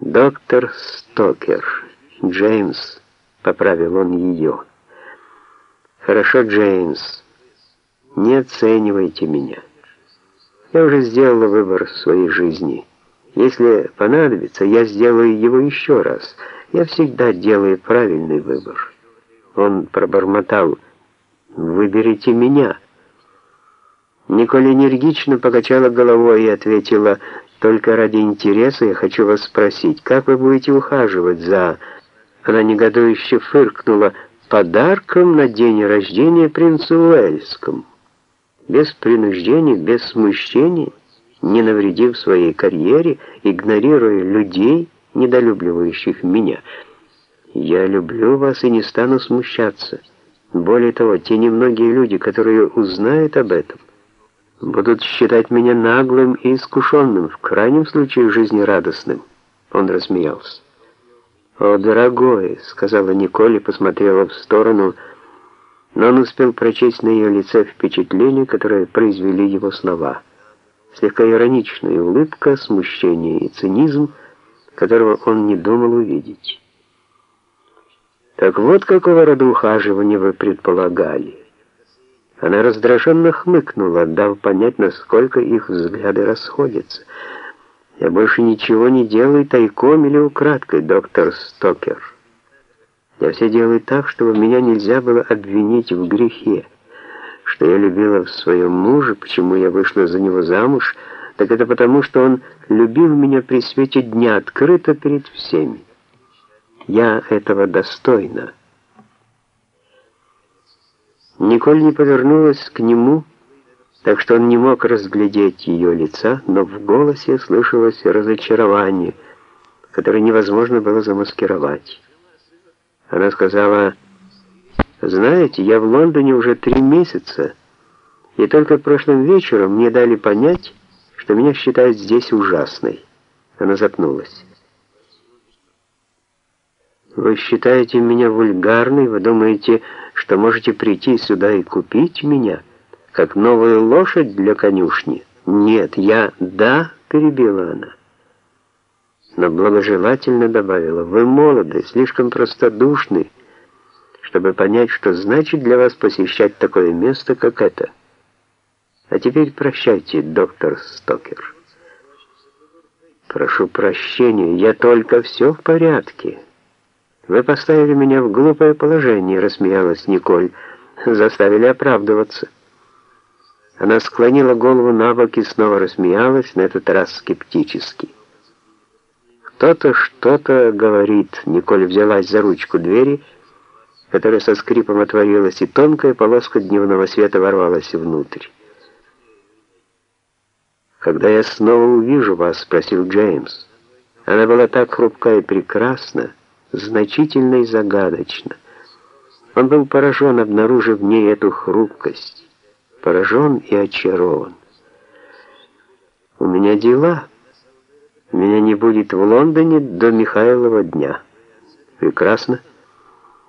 «Доктор Стокер, Джеймс», — поправил он ее. «Хорошо, Джеймс, не оценивайте меня. Я уже сделала выбор в своей жизни. Если понадобится, я сделаю его еще раз. Я всегда делаю правильный выбор». Он пробормотал «Выберите меня». Николь энергично покачала головой и ответила только ради интереса я хочу вас спросить, как вы будете ухаживать за...» Она негодующе фыркнула подарком на день рождения принцу Уэльскому. Без принуждения, без смущения, не навредив своей карьере, игнорируя людей, недолюбливающих меня. Я люблю вас и не стану смущаться. Более того, те немногие люди, которые узнают об этом, будут считать меня наглым и искушенным, в крайнем случае жизнерадостным. Он рассмеялся. «О, дорогой», — сказала Николь и посмотрела в сторону, но он успел прочесть на ее лице впечатление, которое произвели его слова. Слегка ироничная улыбка, смущение и цинизм, которого он не думал увидеть. «Так вот какого рода ухаживания вы предполагали». Она раздраженно хмыкнула, дав понять, насколько их взгляды расходятся. «Я больше ничего не делаю тайком или украдкой, доктор Стокер. Я все делаю так, чтобы меня нельзя было обвинить в грехе. Что я любила в своем муже, почему я вышла за него замуж, так это потому, что он любил меня при свете дня открыто перед всеми. Я этого достойна». Николь не повернулась к нему, так что он не мог разглядеть ее лица, но в голосе слышалось разочарование, которое невозможно было замаскировать. Она сказала, «Знаете, я в Лондоне уже три месяца, и только прошлым вечером мне дали понять, что меня считают здесь ужасной». Она запнулась. «Вы считаете меня вульгарной? Вы думаете, что можете прийти сюда и купить меня, как новую лошадь для конюшни. Нет, я «да», перебила она. Но благожелательно добавила, вы молоды, слишком простодушны, чтобы понять, что значит для вас посещать такое место, как это. А теперь прощайте, доктор Стокер. Прошу прощения, я только все в порядке. «Вы поставили меня в глупое положение», — рассмеялась Николь. «Заставили оправдываться». Она склонила голову на бок и снова рассмеялась, на этот раз скептически. «Кто-то что-то говорит», — Николь взялась за ручку двери, которая со скрипом отворилась, и тонкая полоска дневного света ворвалась внутрь. «Когда я снова увижу вас?» — спросил Джеймс. Она была так хрупка и прекрасна, значительно и загадочно. Он был поражен, обнаружив в ней эту хрупкость, поражен и очарован. «У меня дела. Меня не будет в Лондоне до Михайлова дня». «Прекрасно.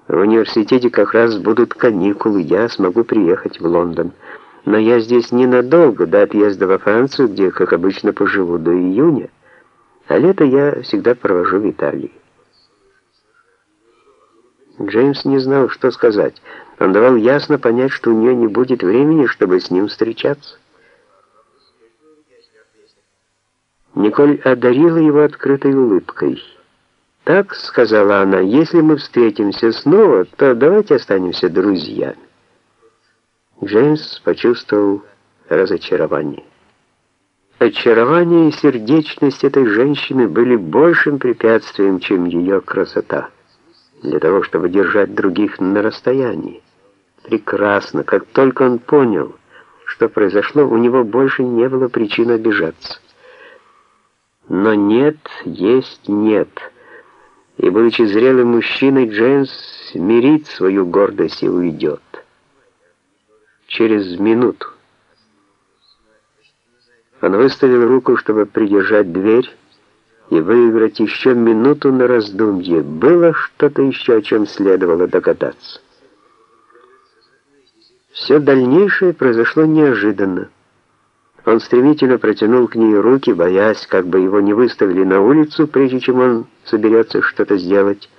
В университете как раз будут каникулы, я смогу приехать в Лондон. Но я здесь ненадолго, до отъезда во Францию, где, как обычно, поживу до июня, а лето я всегда провожу в Италии». Джеймс не знал, что сказать. Он давал ясно понять, что у нее не будет времени, чтобы с ним встречаться. Николь одарила его открытой улыбкой. «Так», — сказала она, — «если мы встретимся снова, то давайте останемся друзьями». Джеймс почувствовал разочарование. Очарование и сердечность этой женщины были большим препятствием, чем ее красота для того, чтобы держать других на расстоянии. Прекрасно, как только он понял, что произошло, у него больше не было причин обижаться. Но нет, есть нет. И, будучи зрелым мужчиной, Джеймс смирит свою гордость и уйдет. Через минуту. Он выставил руку, чтобы придержать дверь, и выиграть еще минуту на раздумье. Было что-то еще, о чем следовало догадаться. Все дальнейшее произошло неожиданно. Он стремительно протянул к ней руки, боясь, как бы его не выставили на улицу, прежде чем он соберется что-то сделать.